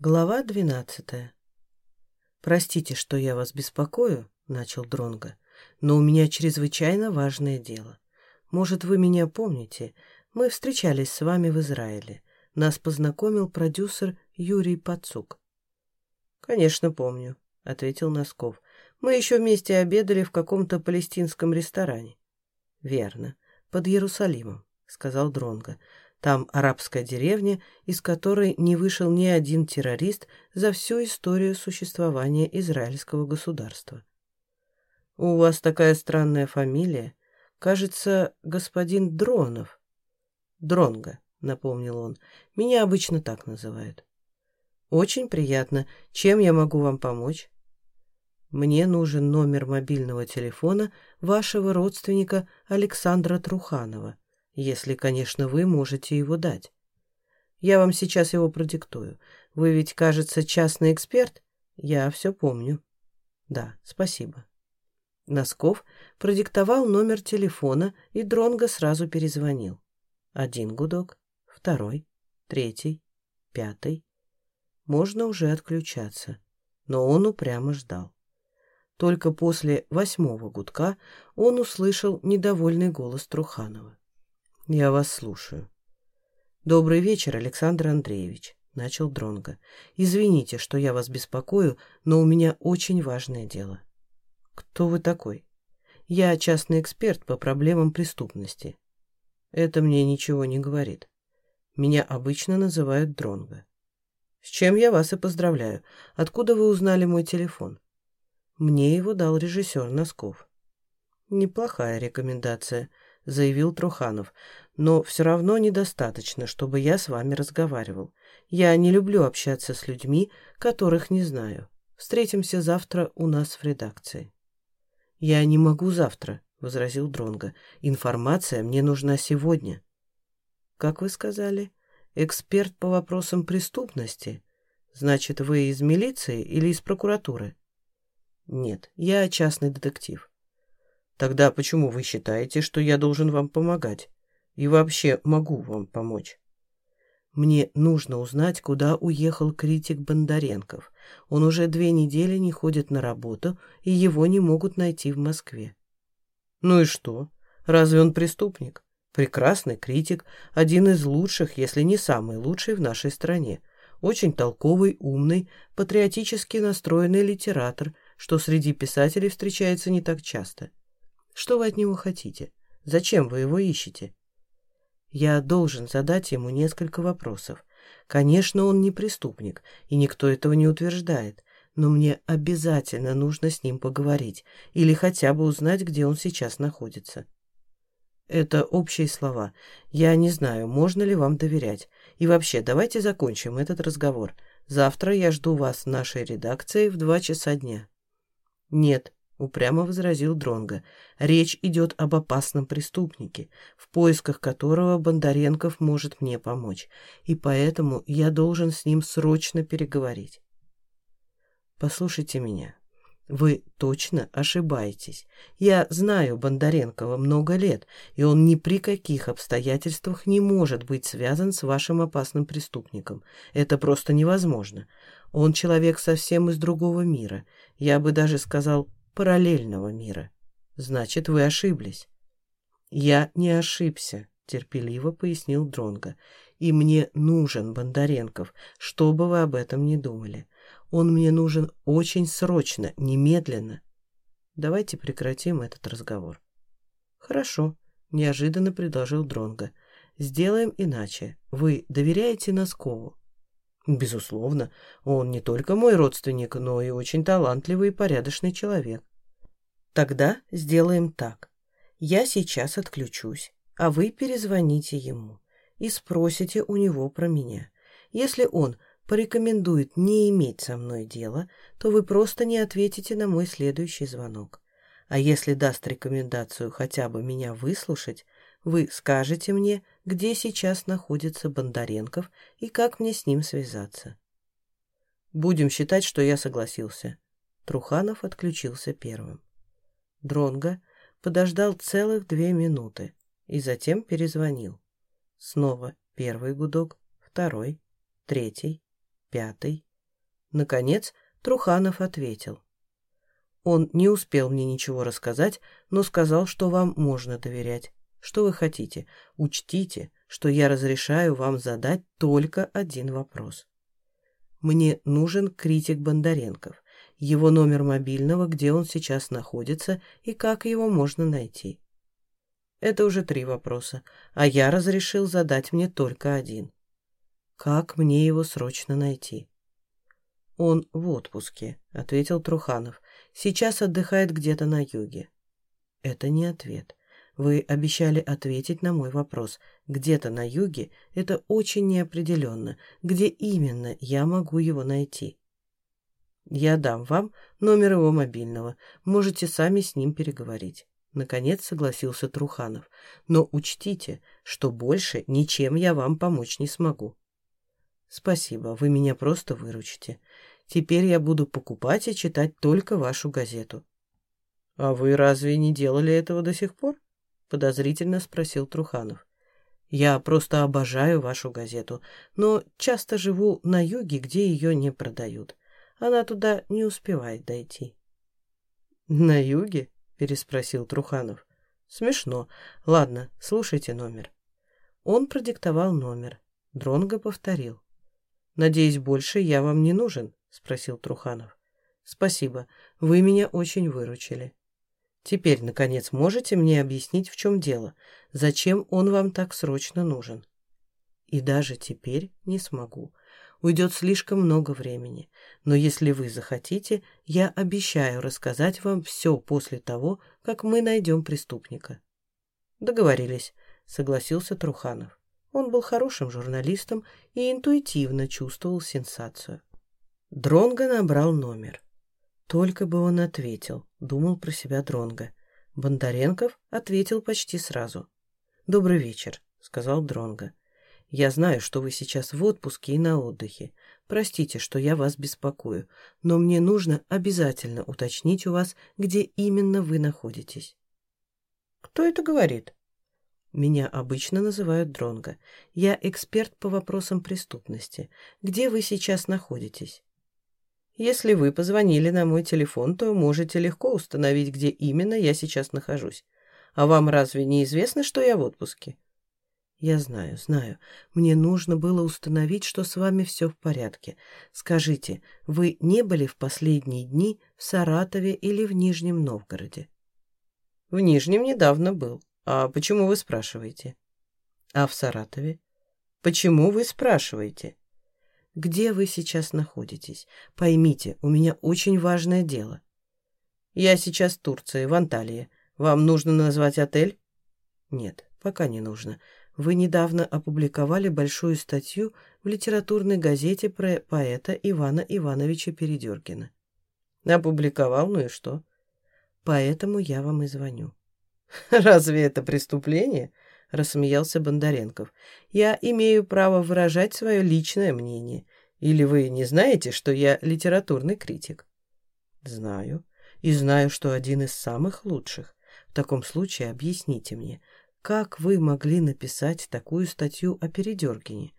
Глава двенадцатая. «Простите, что я вас беспокою», — начал Дронго, «но у меня чрезвычайно важное дело. Может, вы меня помните? Мы встречались с вами в Израиле. Нас познакомил продюсер Юрий Пацук». «Конечно, помню», — ответил Носков. «Мы еще вместе обедали в каком-то палестинском ресторане». «Верно, под Иерусалимом», — сказал Дронго. Там арабская деревня, из которой не вышел ни один террорист за всю историю существования израильского государства. «У вас такая странная фамилия. Кажется, господин Дронов». «Дронго», — напомнил он. «Меня обычно так называют». «Очень приятно. Чем я могу вам помочь?» «Мне нужен номер мобильного телефона вашего родственника Александра Труханова», если, конечно, вы можете его дать. Я вам сейчас его продиктую. Вы ведь, кажется, частный эксперт? Я все помню. Да, спасибо. Носков продиктовал номер телефона, и Дронго сразу перезвонил. Один гудок, второй, третий, пятый. Можно уже отключаться, но он упрямо ждал. Только после восьмого гудка он услышал недовольный голос Труханова. «Я вас слушаю». «Добрый вечер, Александр Андреевич», — начал Дронго. «Извините, что я вас беспокою, но у меня очень важное дело». «Кто вы такой?» «Я частный эксперт по проблемам преступности». «Это мне ничего не говорит. Меня обычно называют Дронго». «С чем я вас и поздравляю. Откуда вы узнали мой телефон?» «Мне его дал режиссер Носков». «Неплохая рекомендация», — заявил Труханов. «Но все равно недостаточно, чтобы я с вами разговаривал. Я не люблю общаться с людьми, которых не знаю. Встретимся завтра у нас в редакции». «Я не могу завтра», — возразил Дронго. «Информация мне нужна сегодня». «Как вы сказали? Эксперт по вопросам преступности? Значит, вы из милиции или из прокуратуры?» «Нет, я частный детектив». Тогда почему вы считаете, что я должен вам помогать? И вообще могу вам помочь? Мне нужно узнать, куда уехал критик Бондаренков. Он уже две недели не ходит на работу, и его не могут найти в Москве. Ну и что? Разве он преступник? Прекрасный критик, один из лучших, если не самый лучший в нашей стране. Очень толковый, умный, патриотически настроенный литератор, что среди писателей встречается не так часто. Что вы от него хотите? Зачем вы его ищете? Я должен задать ему несколько вопросов. Конечно, он не преступник, и никто этого не утверждает, но мне обязательно нужно с ним поговорить или хотя бы узнать, где он сейчас находится. Это общие слова. Я не знаю, можно ли вам доверять. И вообще, давайте закончим этот разговор. Завтра я жду вас в нашей редакции в два часа дня. Нет, — упрямо возразил Дронго. «Речь идет об опасном преступнике, в поисках которого Бондаренков может мне помочь, и поэтому я должен с ним срочно переговорить». «Послушайте меня. Вы точно ошибаетесь. Я знаю Бондаренкова много лет, и он ни при каких обстоятельствах не может быть связан с вашим опасным преступником. Это просто невозможно. Он человек совсем из другого мира. Я бы даже сказал, параллельного мира. Значит, вы ошиблись. Я не ошибся, терпеливо пояснил Дронго. И мне нужен Бондаренков, что бы вы об этом ни думали. Он мне нужен очень срочно, немедленно. Давайте прекратим этот разговор. Хорошо, неожиданно предложил Дронго. Сделаем иначе. Вы доверяете Носкову? Безусловно, он не только мой родственник, но и очень талантливый и порядочный человек. Тогда сделаем так. Я сейчас отключусь, а вы перезвоните ему и спросите у него про меня. Если он порекомендует не иметь со мной дела, то вы просто не ответите на мой следующий звонок. А если даст рекомендацию хотя бы меня выслушать, вы скажете мне, где сейчас находится Бондаренков и как мне с ним связаться. Будем считать, что я согласился. Труханов отключился первым. Дронго подождал целых две минуты и затем перезвонил. Снова первый гудок, второй, третий, пятый. Наконец, Труханов ответил. Он не успел мне ничего рассказать, но сказал, что вам можно доверять. Что вы хотите? Учтите, что я разрешаю вам задать только один вопрос. Мне нужен критик Бондаренков, его номер мобильного, где он сейчас находится и как его можно найти. Это уже три вопроса, а я разрешил задать мне только один. Как мне его срочно найти? Он в отпуске, ответил Труханов. Сейчас отдыхает где-то на юге. Это не ответ. Вы обещали ответить на мой вопрос. Где-то на юге – это очень неопределенно. Где именно я могу его найти? Я дам вам номер его мобильного. Можете сами с ним переговорить. Наконец согласился Труханов. Но учтите, что больше ничем я вам помочь не смогу. Спасибо, вы меня просто выручите. Теперь я буду покупать и читать только вашу газету. А вы разве не делали этого до сих пор? Подозрительно спросил Труханов. Я просто обожаю вашу газету, но часто живу на юге, где ее не продают. Она туда не успевает дойти. На юге? переспросил Труханов. Смешно. Ладно, слушайте номер. Он продиктовал номер. Дронго повторил. Надеюсь, больше я вам не нужен, спросил Труханов. Спасибо, вы меня очень выручили. Теперь, наконец, можете мне объяснить, в чем дело? Зачем он вам так срочно нужен? И даже теперь не смогу. Уйдет слишком много времени. Но если вы захотите, я обещаю рассказать вам все после того, как мы найдем преступника. Договорились, согласился Труханов. Он был хорошим журналистом и интуитивно чувствовал сенсацию. Дронго набрал номер. Только бы он ответил, думал про себя Дронго. Бондаренков ответил почти сразу. «Добрый вечер», — сказал Дронго. «Я знаю, что вы сейчас в отпуске и на отдыхе. Простите, что я вас беспокою, но мне нужно обязательно уточнить у вас, где именно вы находитесь». «Кто это говорит?» Меня обычно называют Дронго. Я эксперт по вопросам преступности. Где вы сейчас находитесь? Если вы позвонили на мой телефон, то можете легко установить, где именно я сейчас нахожусь. А вам разве не известно, что я в отпуске? Я знаю, знаю. Мне нужно было установить, что с вами все в порядке. Скажите, вы не были в последние дни в Саратове или в Нижнем Новгороде? В Нижнем недавно был. А почему вы спрашиваете? А в Саратове? Почему вы спрашиваете? Где вы сейчас находитесь. Поймите, у меня очень важное дело. Я сейчас в Турции, в Анталии. Вам нужно назвать отель? Нет, пока не нужно. Вы недавно опубликовали большую статью в литературной газете про поэта Ивана Ивановича Передергина. Опубликовал, ну и что? Поэтому я вам и звоню. Разве это преступление? — рассмеялся Бондаренков. «Я имею право выражать свое личное мнение. Или вы не знаете, что я литературный критик?» «Знаю. И знаю, что один из самых лучших. В таком случае объясните мне, как вы могли написать такую статью о Передергине?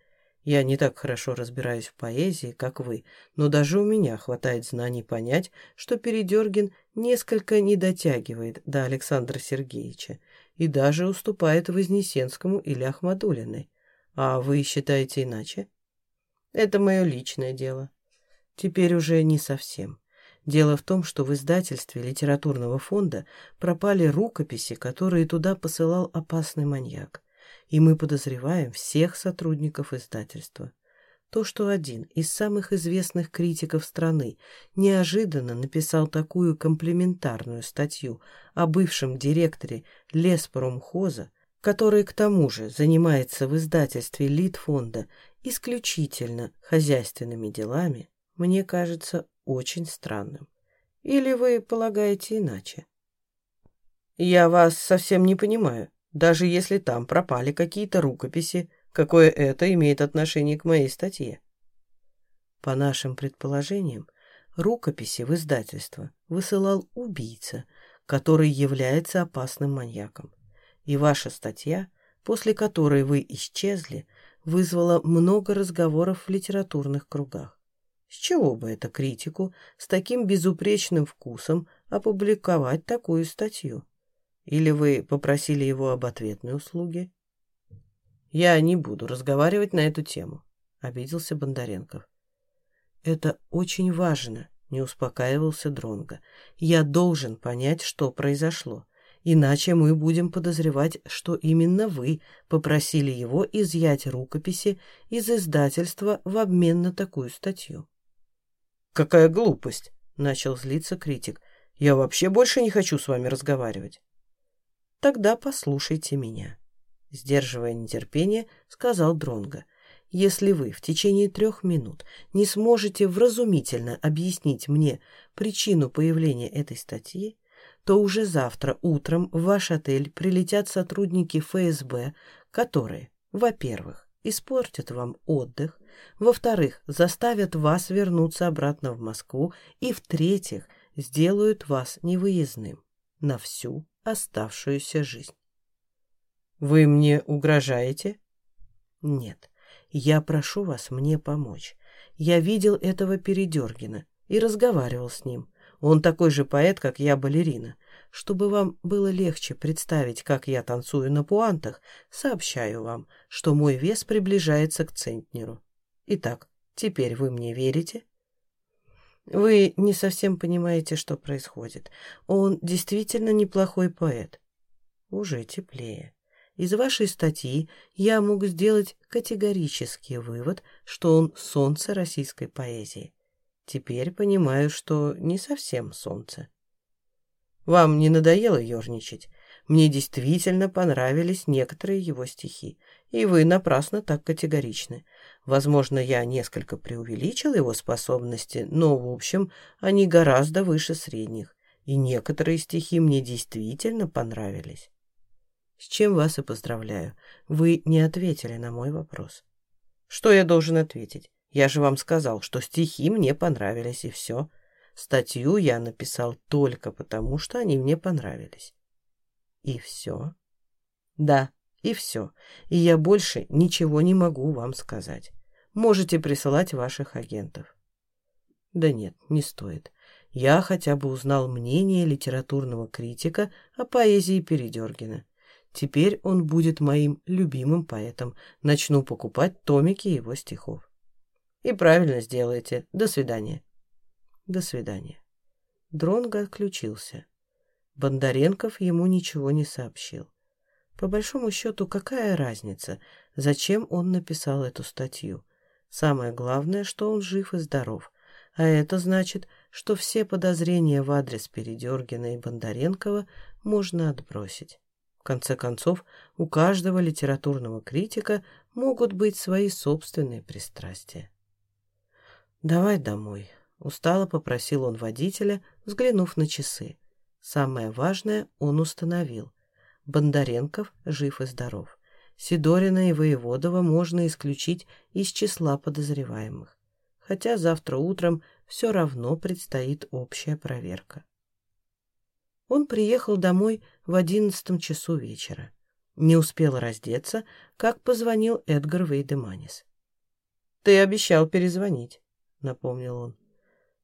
Я не так хорошо разбираюсь в поэзии, как вы, но даже у меня хватает знаний понять, что Передергин несколько не дотягивает до Александра Сергеевича и даже уступает Вознесенскому или Ахмадулиной. А вы считаете иначе? Это мое личное дело. Теперь уже не совсем. Дело в том, что в издательстве литературного фонда пропали рукописи, которые туда посылал опасный маньяк. И мы подозреваем всех сотрудников издательства. То, что один из самых известных критиков страны неожиданно написал такую комплементарную статью о бывшем директоре Леспромхоза, который к тому же занимается в издательстве Литфонда исключительно хозяйственными делами, мне кажется очень странным. Или вы полагаете иначе? Я вас совсем не понимаю. Даже если там пропали какие-то рукописи, Какое это имеет отношение к моей статье? По нашим предположениям, рукописи в издательство высылал убийца, который является опасным маньяком. И ваша статья, после которой вы исчезли, вызвала много разговоров в литературных кругах. С чего бы это критику с таким безупречным вкусом опубликовать такую статью? Или вы попросили его об ответной услуге? Я не буду разговаривать на эту тему, обиделся Бондаренков. Это очень важно, не успокаивался Дронга. Я должен понять, что произошло. Иначе мы будем подозревать, что именно вы попросили его изъять рукописи из издательства в обмен на такую статью. «Какая глупость!» — начал злиться критик. «Я вообще больше не хочу с вами разговаривать». «Тогда послушайте меня», — сдерживая нетерпение, сказал Дронго. «Если вы в течение трех минут не сможете вразумительно объяснить мне причину появления этой статьи, то уже завтра утром в ваш отель прилетят сотрудники ФСБ, которые, во-первых, испортят вам отдых, во-вторых, заставят вас вернуться обратно в Москву и, в-третьих, сделают вас невыездным на всю оставшуюся жизнь. Вы мне угрожаете? Нет, я прошу вас мне помочь. Я видел этого Передергина и разговаривал с ним. Он такой же поэт, как я балерина. Чтобы вам было легче представить, как я танцую на пуантах, сообщаю вам, что мой вес приближается к центнеру. Итак, теперь вы мне верите? Вы не совсем понимаете, что происходит. Он действительно неплохой поэт. Уже теплее. Из вашей статьи я мог сделать категорический вывод, что он солнце российской поэзии. Теперь понимаю, что не совсем солнце. Вам не надоело ерничать? Мне действительно понравились некоторые его стихи, и вы напрасно так категоричны. Возможно, я несколько преувеличил его способности, но, в общем, они гораздо выше средних, и некоторые стихи мне действительно понравились. С чем вас и поздравляю. Вы не ответили на мой вопрос. Что я должен ответить? Я же вам сказал, что стихи мне понравились, и все. Статью я написал только потому, что они мне понравились. И все? Да, и все. И я больше ничего не могу вам сказать. Можете присылать ваших агентов. Да нет, не стоит. Я хотя бы узнал мнение литературного критика о поэзии Передергина. Теперь он будет моим любимым поэтом. Начну покупать томики его стихов. И правильно сделаете. До свидания. До свидания. Дронго отключился. Бондаренков ему ничего не сообщил. По большому счету, какая разница, зачем он написал эту статью? Самое главное, что он жив и здоров. А это значит, что все подозрения в адрес Передергина и Бондаренкова можно отбросить. Конце концов, у каждого литературного критика могут быть свои собственные пристрастия. «Давай домой», — устало попросил он водителя, взглянув на часы. Самое важное он установил. Бондаренков жив и здоров. Сидорина и Воеводова можно исключить из числа подозреваемых. Хотя завтра утром все равно предстоит общая проверка. Он приехал домой в одиннадцатом часу вечера. Не успел раздеться, как позвонил Эдгар Вейдеманис. «Ты обещал перезвонить» напомнил он.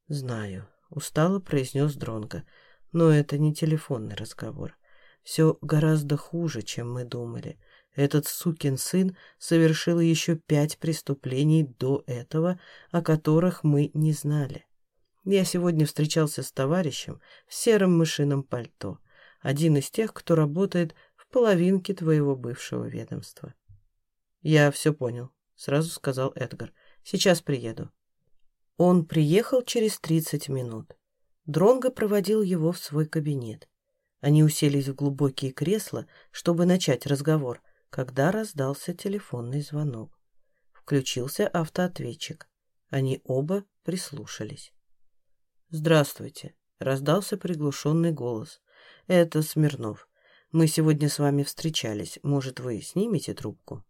«Знаю», — устало произнес Дронго, — «но это не телефонный разговор. Все гораздо хуже, чем мы думали. Этот сукин сын совершил еще пять преступлений до этого, о которых мы не знали. Я сегодня встречался с товарищем в сером мышином пальто, один из тех, кто работает в половинке твоего бывшего ведомства. «Я все понял», — сразу сказал Эдгар. «Сейчас приеду». Он приехал через 30 минут. Дронго проводил его в свой кабинет. Они уселись в глубокие кресла, чтобы начать разговор, когда раздался телефонный звонок. Включился автоответчик. Они оба прислушались. «Здравствуйте», — раздался приглушенный голос. «Это Смирнов. Мы сегодня с вами встречались. Может, вы снимете трубку?»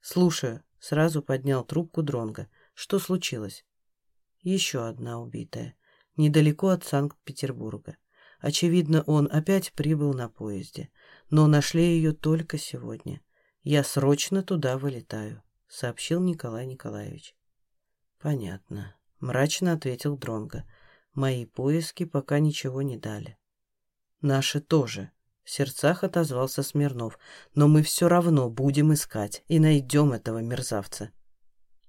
«Слушаю», — сразу поднял трубку Дронга. «Что случилось?» Еще одна убитая. Недалеко от Санкт-Петербурга. Очевидно, он опять прибыл на поезде. Но нашли ее только сегодня. Я срочно туда вылетаю, сообщил Николай Николаевич. Понятно. мрачно ответил Дронго. Мои поиски пока ничего не дали. Наши тоже, в сердцах отозвался Смирнов. Но мы все равно будем искать и найдем этого мерзавца.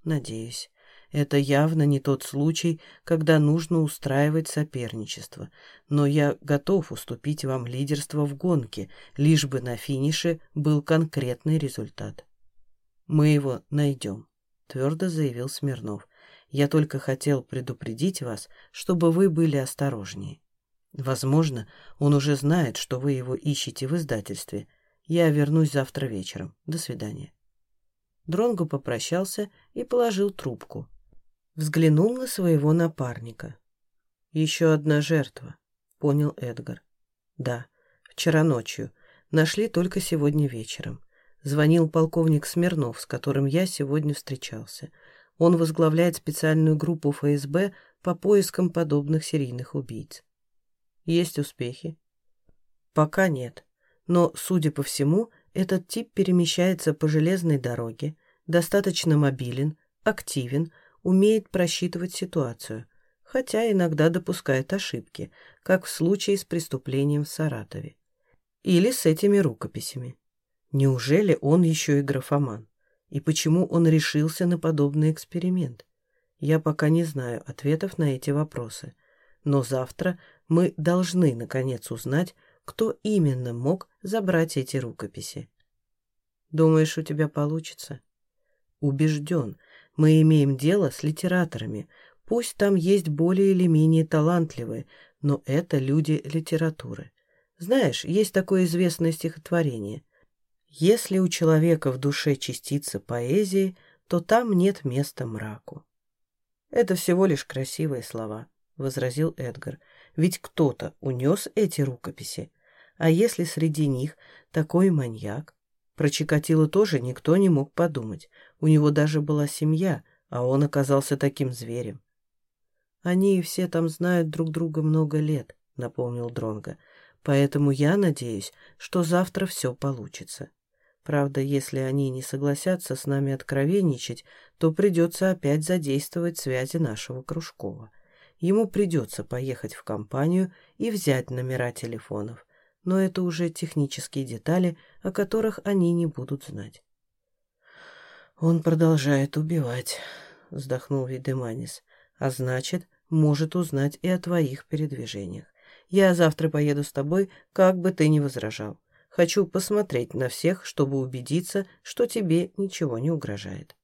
Надеюсь. Это явно не тот случай, когда нужно устраивать соперничество. Но я готов уступить вам лидерство в гонке, лишь бы на финише был конкретный результат. Мы его найдем, твердо заявил Смирнов. Я только хотел предупредить вас, чтобы вы были осторожнее. Возможно, он уже знает, что вы его ищете в издательстве. Я вернусь завтра вечером. До свидания. Дронго попрощался и положил трубку. Взглянул на своего напарника. «Еще одна жертва», — понял Эдгар. «Да, вчера ночью. Нашли только сегодня вечером. Звонил полковник Смирнов, с которым я сегодня встречался. Он возглавляет специальную группу ФСБ по поискам подобных серийных убийц. Есть успехи? Пока нет. Но, судя по всему, этот тип перемещается по железной дороге, достаточно мобилен, активен, умеет просчитывать ситуацию, хотя иногда допускает ошибки, как в случае с преступлением в Саратове. Или с этими рукописями. Неужели он еще и графоман? И почему он решился на подобный эксперимент? Я пока не знаю ответов на эти вопросы. Но завтра мы должны, наконец, узнать, кто именно мог забрать эти рукописи. Думаешь, у тебя получится? Убежден. Мы имеем дело с литераторами. Пусть там есть более или менее талантливые, но это люди литературы. Знаешь, есть такое известное стихотворение. Если у человека в душе частица поэзии, то там нет места мраку. Это всего лишь красивые слова, — возразил Эдгар. Ведь кто-то унес эти рукописи. А если среди них такой маньяк? Про Чикатило тоже никто не мог подумать. У него даже была семья, а он оказался таким зверем. «Они все там знают друг друга много лет», — напомнил Дронго. «Поэтому я надеюсь, что завтра все получится. Правда, если они не согласятся с нами откровенничать, то придется опять задействовать связи нашего Кружкова ему придется поехать в компанию и взять номера телефонов, но это уже технические детали, о которых они не будут знать. «Он продолжает убивать», — вздохнул Видеманис, «а значит, может узнать и о твоих передвижениях. Я завтра поеду с тобой, как бы ты ни возражал. Хочу посмотреть на всех, чтобы убедиться, что тебе ничего не угрожает».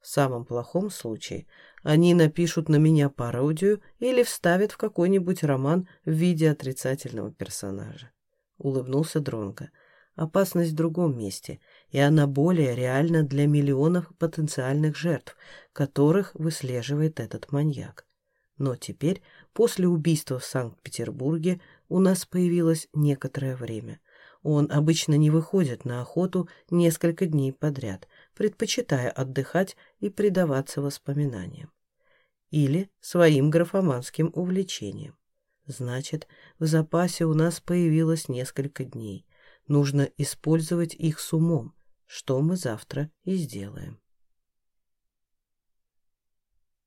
В самом плохом случае они напишут на меня пародию или вставят в какой-нибудь роман в виде отрицательного персонажа. Улыбнулся Дронго. Опасность в другом месте, и она более реальна для миллионов потенциальных жертв, которых выслеживает этот маньяк. Но теперь, после убийства в Санкт-Петербурге, у нас появилось некоторое время. Он обычно не выходит на охоту несколько дней подряд, предпочитая отдыхать и предаваться воспоминаниям. Или своим графоманским увлечениям. Значит, в запасе у нас появилось несколько дней. Нужно использовать их с умом, что мы завтра и сделаем.